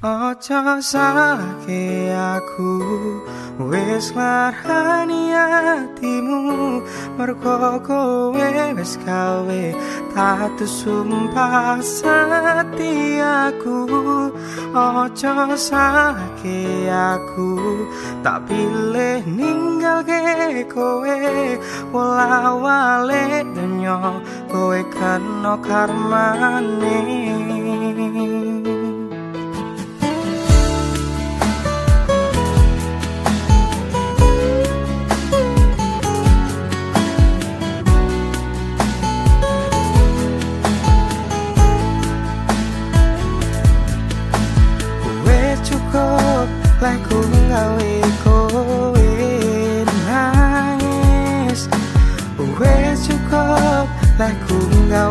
Ojo salahke aku Wis larani hatimu Mergo kowe wis gawe Tatu sumpah setiaku Ojo salahke aku Tak pilih ninggal ke kowe. Wala wale dunyo Kowe kano karmane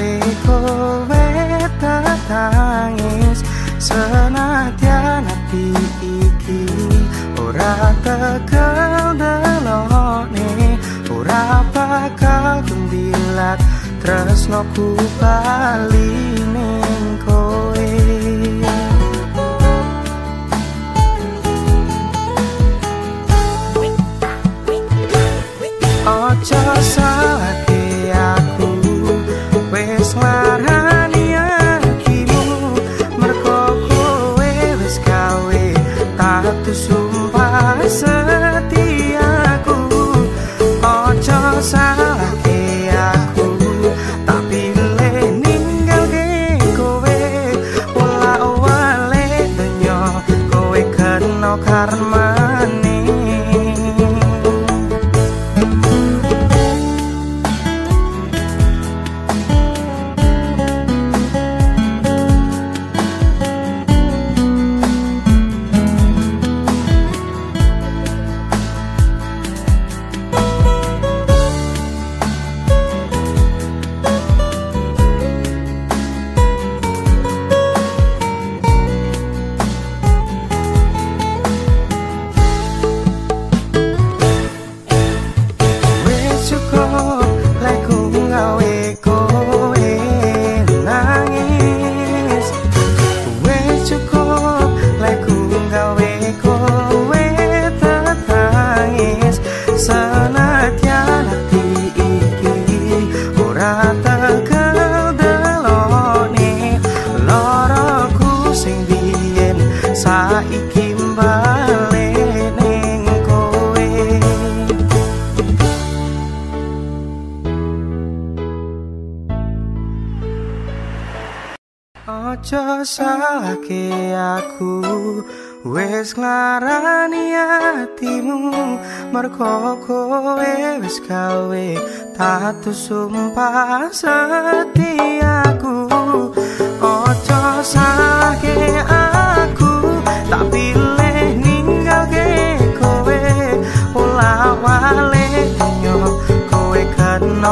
ngawe kowe tetangis Senadyan hati iki Ora tegal delone Ora bakal gembilat Tresno ku bali kowe. Ojo kena saiki mbale ning kowe. Ojo salahke aku Wes nglarani hatimu Mergo kowe wis gawe Tatu sumpah setiaku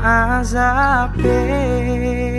as I pay.